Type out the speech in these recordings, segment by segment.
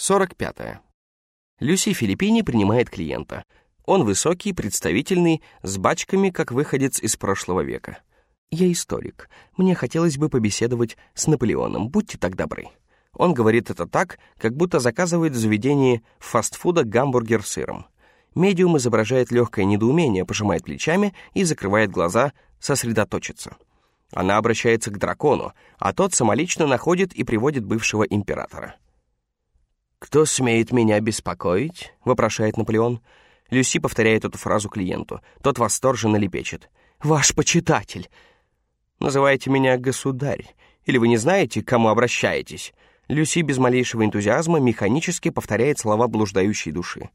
45. -е. Люси Филиппини принимает клиента. Он высокий, представительный, с бачками, как выходец из прошлого века. «Я историк. Мне хотелось бы побеседовать с Наполеоном. Будьте так добры». Он говорит это так, как будто заказывает в заведении фастфуда гамбургер с сыром. Медиум изображает легкое недоумение, пожимает плечами и закрывает глаза, сосредоточиться. Она обращается к дракону, а тот самолично находит и приводит бывшего императора. «Кто смеет меня беспокоить?» — вопрошает Наполеон. Люси повторяет эту фразу клиенту. Тот восторженно лепечет. «Ваш почитатель!» «Называйте меня государь. Или вы не знаете, к кому обращаетесь?» Люси без малейшего энтузиазма механически повторяет слова блуждающей души.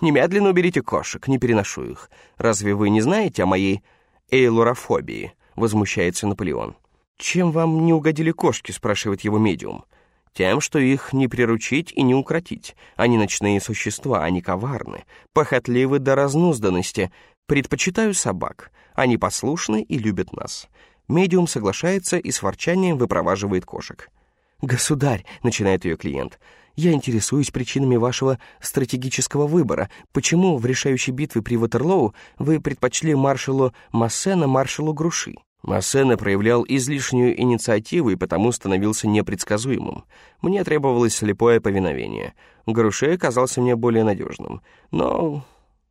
«Немедленно уберите кошек, не переношу их. Разве вы не знаете о моей эйлурофобии?» — возмущается Наполеон. «Чем вам не угодили кошки?» — спрашивает его медиум. Тем, что их не приручить и не укротить. Они ночные существа, они коварны, похотливы до разнузданности. Предпочитаю собак. Они послушны и любят нас. Медиум соглашается и с ворчанием выпроваживает кошек. «Государь», — начинает ее клиент, — «я интересуюсь причинами вашего стратегического выбора. Почему в решающей битве при Ватерлоу вы предпочли маршалу Массена маршалу Груши?» Массена проявлял излишнюю инициативу и потому становился непредсказуемым. Мне требовалось слепое повиновение. Грушей оказался мне более надежным. Но,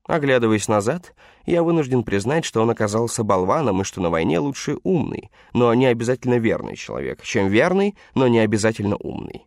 оглядываясь назад, я вынужден признать, что он оказался болваном и что на войне лучше умный, но не обязательно верный человек, чем верный, но не обязательно умный.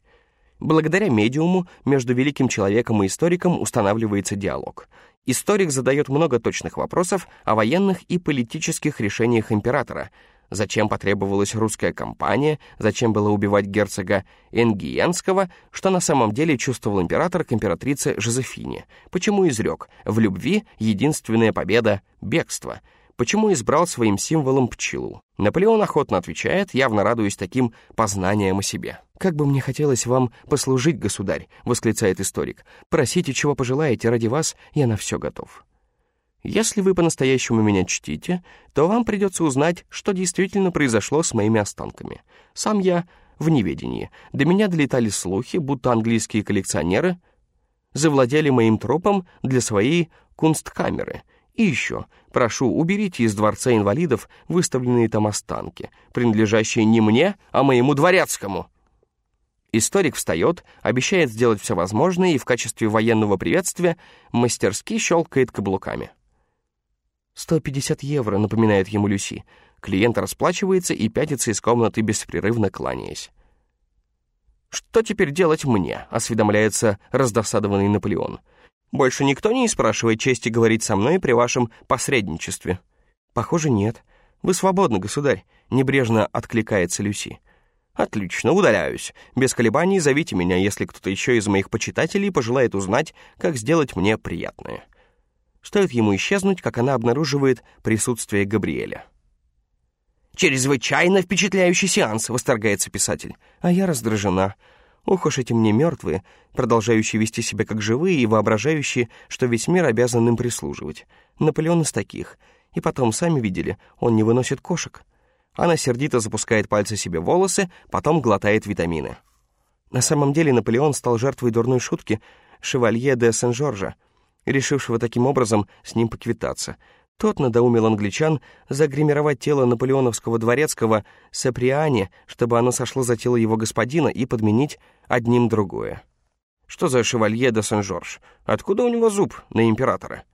Благодаря медиуму между великим человеком и историком устанавливается диалог. Историк задает много точных вопросов о военных и политических решениях императора. Зачем потребовалась русская кампания, зачем было убивать герцога Энгиенского, что на самом деле чувствовал император к императрице Жозефине, почему изрек «в любви единственная победа — бегство», почему избрал своим символом пчелу. Наполеон охотно отвечает, явно радуясь таким познаниям о себе. «Как бы мне хотелось вам послужить, государь!» — восклицает историк. «Просите, чего пожелаете, ради вас я на все готов». Если вы по-настоящему меня чтите, то вам придется узнать, что действительно произошло с моими останками. Сам я в неведении. До меня долетали слухи, будто английские коллекционеры завладели моим трупом для своей кунсткамеры — и еще, прошу, уберите из Дворца инвалидов выставленные там останки, принадлежащие не мне, а моему дворецкому». Историк встает, обещает сделать все возможное и в качестве военного приветствия мастерски щелкает каблуками. «Сто пятьдесят евро», — напоминает ему Люси. Клиент расплачивается и пятится из комнаты, беспрерывно кланяясь. «Что теперь делать мне?» — осведомляется раздосадованный Наполеон. Больше никто не спрашивает чести говорить со мной при вашем посредничестве?» «Похоже, нет. Вы свободны, государь», — небрежно откликается Люси. «Отлично, удаляюсь. Без колебаний зовите меня, если кто-то еще из моих почитателей пожелает узнать, как сделать мне приятное». Стоит ему исчезнуть, как она обнаруживает присутствие Габриэля. «Чрезвычайно впечатляющий сеанс», — восторгается писатель. А я раздражена. Ох уж эти мне мертвые, продолжающие вести себя как живые и воображающие, что весь мир обязан им прислуживать. Наполеон из таких. И потом, сами видели, он не выносит кошек. Она сердито запускает пальцы себе в волосы, потом глотает витамины. На самом деле Наполеон стал жертвой дурной шутки шевалье де Сен-Жоржа, решившего таким образом с ним поквитаться — тот надоумил англичан загримировать тело наполеоновского дворецкого Саприани, чтобы оно сошло за тело его господина и подменить одним другое. Что за шевалье де Сен-Жорж? Откуда у него зуб на императора?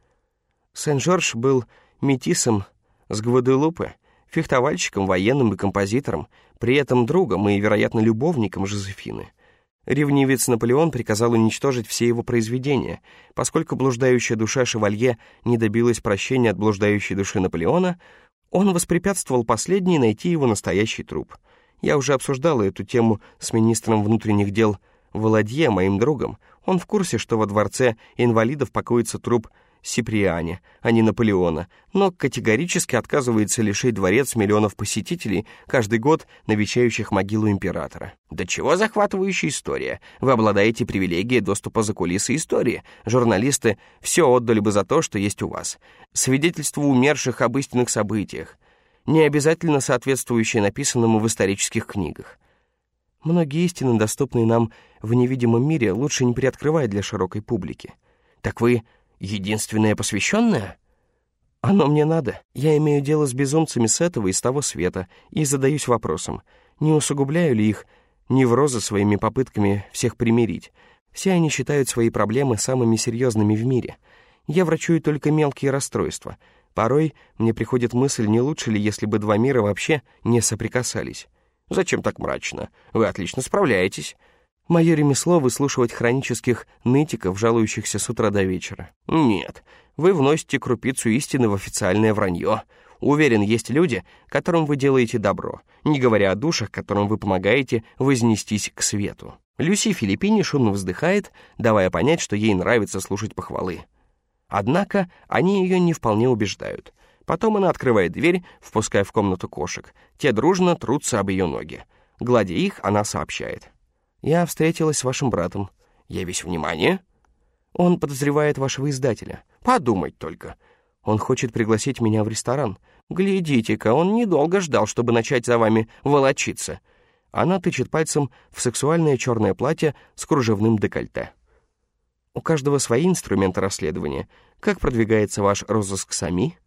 Сен-Жорж был метисом с Гваделупы, фехтовальщиком, военным и композитором, при этом другом и, вероятно, любовником Жозефины — Ревнивец Наполеон приказал уничтожить все его произведения. Поскольку блуждающая душа шевалье не добилась прощения от блуждающей души Наполеона, он воспрепятствовал последней найти его настоящий труп. Я уже обсуждала эту тему с министром внутренних дел Володье, моим другом. Он в курсе, что во дворце инвалидов покоится труп Сиприане, а не Наполеона, но категорически отказывается лишить дворец миллионов посетителей, каждый год навещающих могилу императора. Да чего захватывающая история. Вы обладаете привилегией доступа за кулисы истории. Журналисты все отдали бы за то, что есть у вас. Свидетельство умерших об истинных событиях, не обязательно соответствующее написанному в исторических книгах. Многие истины, доступные нам в невидимом мире, лучше не приоткрывать для широкой публики. Так вы единственная посвященная? Оно мне надо. Я имею дело с безумцами с этого и с того света и задаюсь вопросом, не усугубляю ли их неврозы своими попытками всех примирить. Все они считают свои проблемы самыми серьезными в мире. Я врачую только мелкие расстройства. Порой мне приходит мысль, не лучше ли, если бы два мира вообще не соприкасались. Зачем так мрачно? Вы отлично справляетесь. Мое ремесло — выслушивать хронических нытиков, жалующихся с утра до вечера. Нет, вы вносите крупицу истины в официальное вранье. Уверен, есть люди, которым вы делаете добро, не говоря о душах, которым вы помогаете вознестись к свету. Люси Филиппини шумно вздыхает, давая понять, что ей нравится слушать похвалы. Однако они ее не вполне убеждают. Потом она открывает дверь, впуская в комнату кошек. Те дружно трутся об ее ноги. Гладя их, она сообщает. Я встретилась с вашим братом. Я весь внимание. Он подозревает вашего издателя. Подумать только. Он хочет пригласить меня в ресторан. Глядите-ка, он недолго ждал, чтобы начать за вами волочиться. Она тычет пальцем в сексуальное черное платье с кружевным декольте. У каждого свои инструменты расследования. Как продвигается ваш розыск сами?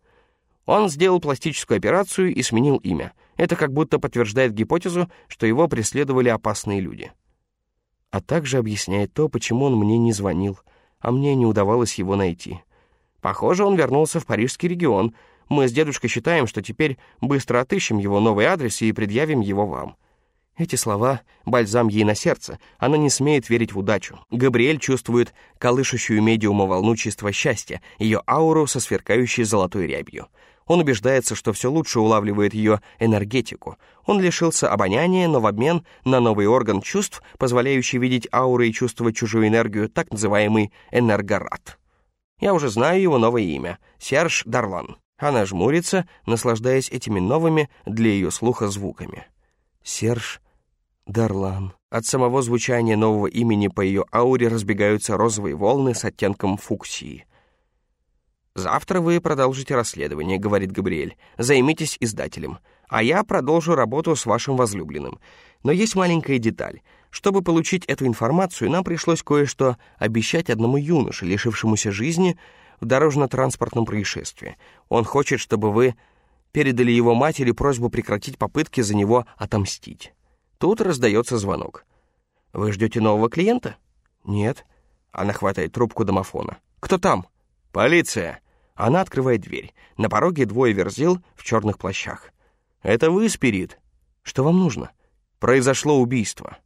Он сделал пластическую операцию и сменил имя. Это как будто подтверждает гипотезу, что его преследовали опасные люди а также объясняет то, почему он мне не звонил, а мне не удавалось его найти. Похоже, он вернулся в парижский регион. Мы с дедушкой считаем, что теперь быстро отыщем его новый адрес и предъявим его вам. Эти слова — бальзам ей на сердце. Она не смеет верить в удачу. Габриэль чувствует колышущую медиума волну чистого счастья, ее ауру со сверкающей золотой рябью. Он убеждается, что все лучше улавливает ее энергетику. Он лишился обоняния, но в обмен на новый орган чувств, позволяющий видеть ауры и чувствовать чужую энергию, так называемый энергорат. Я уже знаю его новое имя — Серж Дарлан. Она жмурится, наслаждаясь этими новыми для ее слуха звуками. Серж Дарлан. От самого звучания нового имени по ее ауре разбегаются розовые волны с оттенком фуксии — «Завтра вы продолжите расследование», — говорит Габриэль. «Займитесь издателем. А я продолжу работу с вашим возлюбленным. Но есть маленькая деталь. Чтобы получить эту информацию, нам пришлось кое-что обещать одному юноше, лишившемуся жизни в дорожно-транспортном происшествии. Он хочет, чтобы вы передали его матери просьбу прекратить попытки за него отомстить. Тут раздается звонок. «Вы ждете нового клиента?» «Нет». Она хватает трубку домофона. «Кто там?» «Полиция!» Она открывает дверь. На пороге двое верзил в черных плащах. «Это вы, Спирит?» «Что вам нужно?» «Произошло убийство».